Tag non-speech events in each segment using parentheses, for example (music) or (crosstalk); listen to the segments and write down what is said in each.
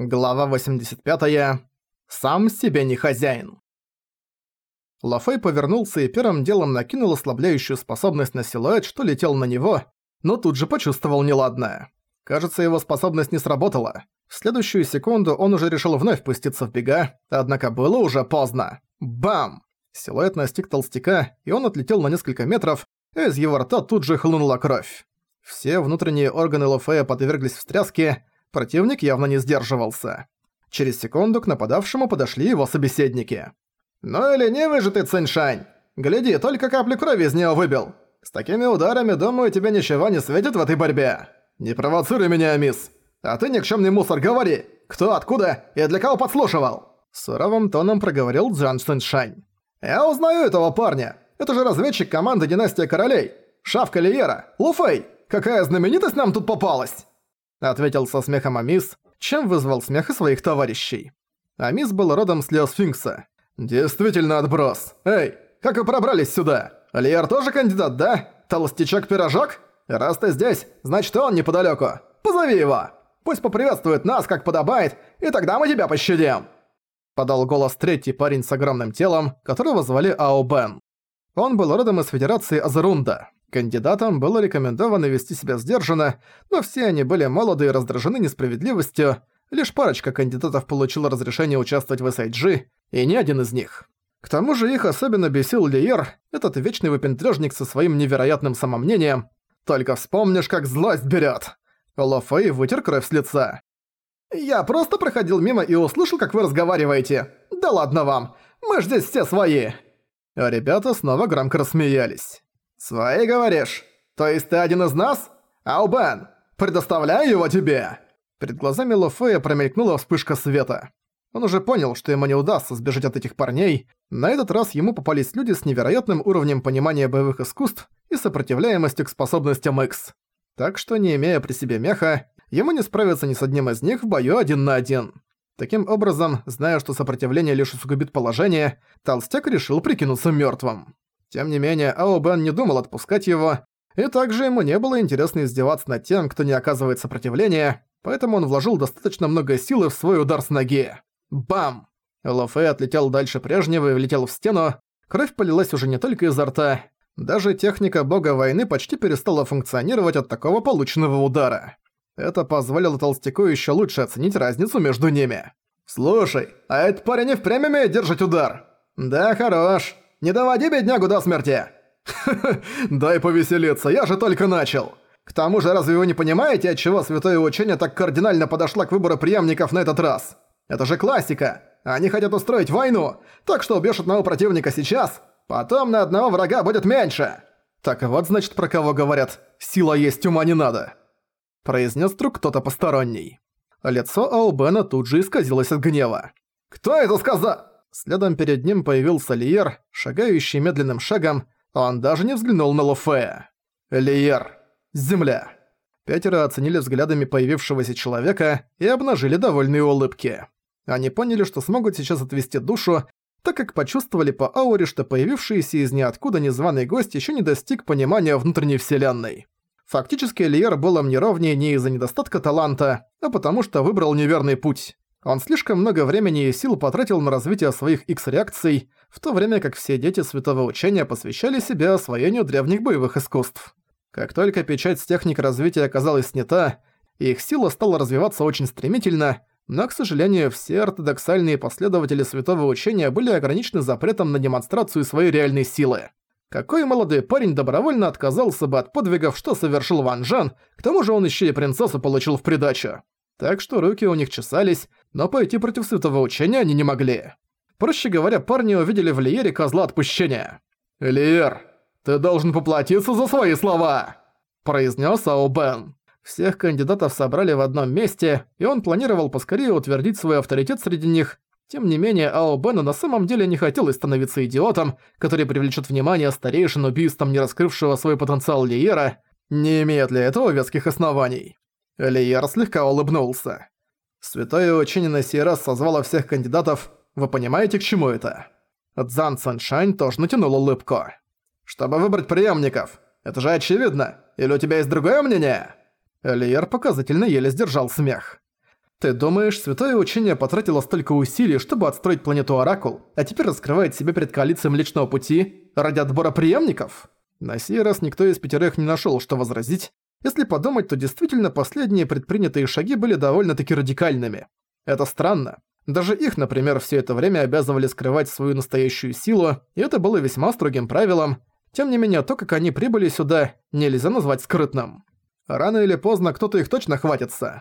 Глава 85. Сам себе не хозяин. Лафей повернулся и первым делом накинул ослабляющую способность на силуэт, что летел на него, но тут же почувствовал неладное. Кажется, его способность не сработала. В следующую секунду он уже решил вновь пуститься в бега, однако было уже поздно. Бам! Силуэт настиг толстяка, и он отлетел на несколько метров, а из его рта тут же хлынула кровь. Все внутренние органы Лафея подверглись встряске, Противник явно не сдерживался. Через секунду к нападавшему подошли его собеседники. «Ну или не вы же ты, Циншань! Гляди, только каплю крови из него выбил! С такими ударами, думаю, тебе ничего не светит в этой борьбе! Не провоцируй меня, мисс! А ты никчемный мусор, говори! Кто, откуда и для кого подслушивал?» Суровым тоном проговорил Джан Циншань. «Я узнаю этого парня! Это же разведчик команды Династия Королей! Шавка Лиера! Луфей! Какая знаменитость нам тут попалась!» Ответил со смехом Амис, чем вызвал смех и своих товарищей. Амис был родом с Леосфинкса. «Действительно отброс! Эй, как вы пробрались сюда? Лиер тоже кандидат, да? Толстячок-пирожок? Раз ты здесь, значит он неподалёку. Позови его! Пусть поприветствует нас, как подобает, и тогда мы тебя пощадим!» Подал голос третий парень с огромным телом, которого звали Ао Бен. Он был родом из Федерации Азарунда. Кандидатам было рекомендовано вести себя сдержанно, но все они были молоды и раздражены несправедливостью. Лишь парочка кандидатов получила разрешение участвовать в SIG, и ни один из них. К тому же их особенно бесил Лиер, этот вечный выпендрёжник со своим невероятным самомнением. Только вспомнишь, как злость берёт. Лофей вытер кровь с лица. «Я просто проходил мимо и услышал, как вы разговариваете. Да ладно вам, мы ж здесь все свои!» Ребята снова громко рассмеялись. «Свои, говоришь? То есть ты один из нас? Аубен, предоставляю его тебе!» Перед глазами Лофея промелькнула вспышка света. Он уже понял, что ему не удастся сбежать от этих парней. На этот раз ему попались люди с невероятным уровнем понимания боевых искусств и сопротивляемостью к способностям X. Так что, не имея при себе меха, ему не справиться ни с одним из них в бою один на один. Таким образом, зная, что сопротивление лишь усугубит положение, Толстяк решил прикинуться мёртвым. Тем не менее, Ао Бен не думал отпускать его, и также ему не было интересно издеваться над тем, кто не оказывает сопротивления, поэтому он вложил достаточно много силы в свой удар с ноги. Бам! Лофей отлетел дальше прежнего и влетел в стену. Кровь полилась уже не только изо рта. Даже техника бога войны почти перестала функционировать от такого полученного удара. Это позволило толстяку еще лучше оценить разницу между ними. «Слушай, а этот парень и впрямь умеет держать удар?» «Да, хорош. Не доводи беднягу до смерти!» (laughs) дай повеселиться, я же только начал. К тому же, разве вы не понимаете, от чего святое учение так кардинально подошло к выбору преемников на этот раз? Это же классика. Они хотят устроить войну, так что убьешь одного противника сейчас, потом на одного врага будет меньше. Так вот, значит, про кого говорят «сила есть, ума не надо». Произнес вдруг кто-то посторонний. Лицо Аубена тут же исказилось от гнева. «Кто это сказал?» Следом перед ним появился Лиер, шагающий медленным шагом, он даже не взглянул на Лофея. «Лиер! Земля!» Пятеро оценили взглядами появившегося человека и обнажили довольные улыбки. Они поняли, что смогут сейчас отвести душу, так как почувствовали по ауре, что появившийся из ниоткуда незваный гость еще не достиг понимания внутренней вселенной. Фактически Лиер был им неровнее не из-за недостатка таланта, а потому что выбрал неверный путь. Он слишком много времени и сил потратил на развитие своих X-реакций, в то время как все дети Святого Учения посвящали себя освоению древних боевых искусств. Как только печать с техник развития оказалась снята, их сила стала развиваться очень стремительно, но, к сожалению, все ортодоксальные последователи Святого Учения были ограничены запретом на демонстрацию своей реальной силы. Какой молодой парень добровольно отказался бы от подвигов, что совершил Ван Жан, к тому же он еще и принцессу получил в придачу. Так что руки у них чесались, но пойти против святого учения они не могли. Проще говоря, парни увидели в Лиере козла отпущения. «Лиер, ты должен поплатиться за свои слова!» произнес Ао. Всех кандидатов собрали в одном месте, и он планировал поскорее утвердить свой авторитет среди них. Тем не менее, Ао на самом деле не хотелось становиться идиотом, который привлечет внимание старейшин убийством не раскрывшего свой потенциал Лиера, не имея для этого веских оснований. Лиер слегка улыбнулся. Святое учение на сей раз созвало всех кандидатов. Вы понимаете, к чему это? Цзан Саншань тоже натянул улыбку. Чтобы выбрать преемников. Это же очевидно. Или у тебя есть другое мнение? Лиер показательно еле сдержал смех. Ты думаешь, Святое Учение потратило столько усилий, чтобы отстроить планету Оракул, а теперь раскрывает себя перед коалицией Млечного Пути ради отбора преемников? На сей раз никто из пятерых не нашел, что возразить. Если подумать, то действительно последние предпринятые шаги были довольно-таки радикальными. Это странно. Даже их, например, все это время обязывали скрывать свою настоящую силу, и это было весьма строгим правилом. Тем не менее, то, как они прибыли сюда, нельзя назвать скрытным. Рано или поздно кто-то их точно хватится.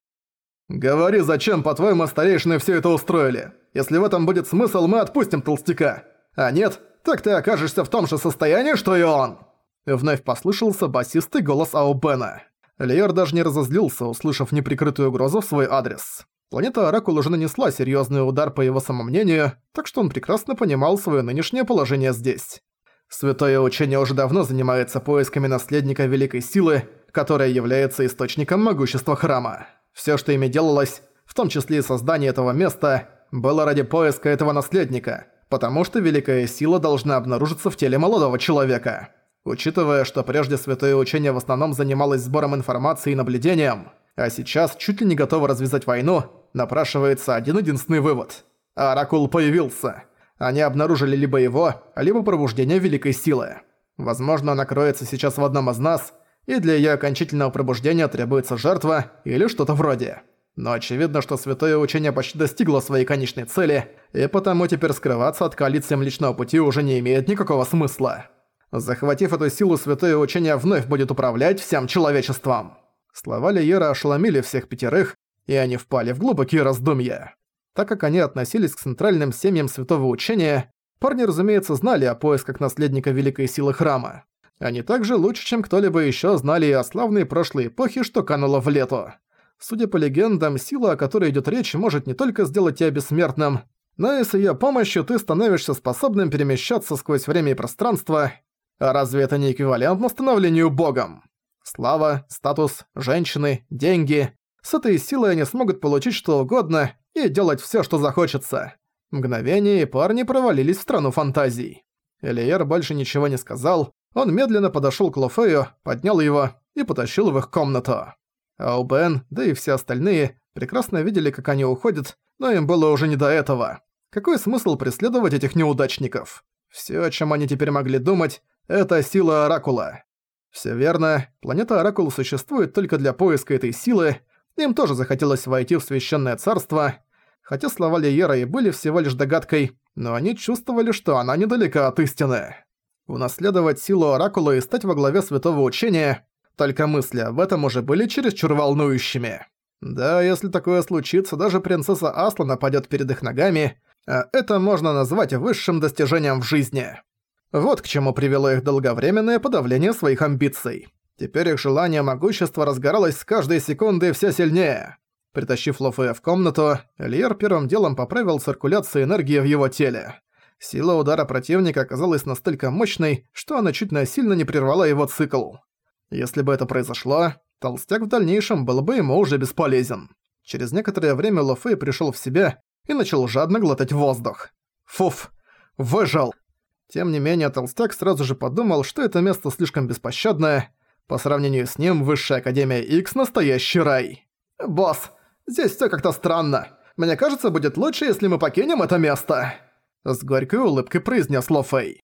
«Говори, зачем, по-твоему, старейшины все это устроили? Если в этом будет смысл, мы отпустим толстяка. А нет, так ты окажешься в том же состоянии, что и он!» Вновь послышался басистый голос Аубена. Лиер даже не разозлился, услышав неприкрытую угрозу в свой адрес. Планета Оракул уже нанесла серьезный удар по его самомнению, так что он прекрасно понимал свое нынешнее положение здесь. Святое учение уже давно занимается поисками наследника Великой Силы, которая является источником могущества храма. Все, что ими делалось, в том числе и создание этого места, было ради поиска этого наследника, потому что Великая Сила должна обнаружиться в теле молодого человека. Учитывая, что прежде Святое Учение в основном занималось сбором информации и наблюдением, а сейчас чуть ли не готово развязать войну, напрашивается один-единственный вывод. Оракул появился. Они обнаружили либо его, либо пробуждение Великой Силы. Возможно, она кроется сейчас в одном из нас – и для её окончательного пробуждения требуется жертва или что-то вроде. Но очевидно, что Святое Учение почти достигло своей конечной цели, и потому теперь скрываться от коалиции Млечного Пути уже не имеет никакого смысла. Захватив эту силу, Святое Учение вновь будет управлять всем человечеством. Слова Лиера ошеломили всех пятерых, и они впали в глубокие раздумья. Так как они относились к центральным семьям Святого Учения, парни, разумеется, знали о поисках наследника Великой Силы Храма. Они также лучше, чем кто-либо еще знали и о славной прошлой эпохе, что кануло в лету. Судя по легендам, сила, о которой идет речь, может не только сделать тебя бессмертным, но и с ее помощью ты становишься способным перемещаться сквозь время и пространство. А разве это не эквивалентно становлению богом? Слава, статус, женщины, деньги. С этой силой они смогут получить что угодно и делать все, что захочется. Мгновение, и парни провалились в страну фантазий. Элиер больше ничего не сказал, он медленно подошёл к Лофею, поднял его и потащил в их комнату. Аубен, да и все остальные, прекрасно видели, как они уходят, но им было уже не до этого. Какой смысл преследовать этих неудачников? Всё, о чём они теперь могли думать, это сила Оракула. Всё верно, планета Оракул существует только для поиска этой силы, им тоже захотелось войти в Священное Царство, хотя слова Лиера и были всего лишь догадкой, но они чувствовали, что она недалека от истины унаследовать силу Оракула и стать во главе святого учения, только мысли об этом уже были чересчур волнующими. Да, если такое случится, даже принцесса Асла падёт перед их ногами, а это можно назвать высшим достижением в жизни. Вот к чему привело их долговременное подавление своих амбиций. Теперь их желание могущества разгоралось с каждой секундой все сильнее. Притащив Лофея в комнату, Эльер первым делом поправил циркуляцию энергии в его теле. Сила удара противника оказалась настолько мощной, что она чуть насильно не прервала его цикл. Если бы это произошло, толстяк в дальнейшем был бы ему уже бесполезен. Через некоторое время Лофей пришел в себя и начал жадно глотать воздух. Фуф, выжил. Тем не менее, толстяк сразу же подумал, что это место слишком беспощадное. По сравнению с ним, Высшая Академия X настоящий рай. «Босс, здесь все как-то странно. Мне кажется, будет лучше, если мы покинем это место». С горькой улыбкой произнес Ло Фэй.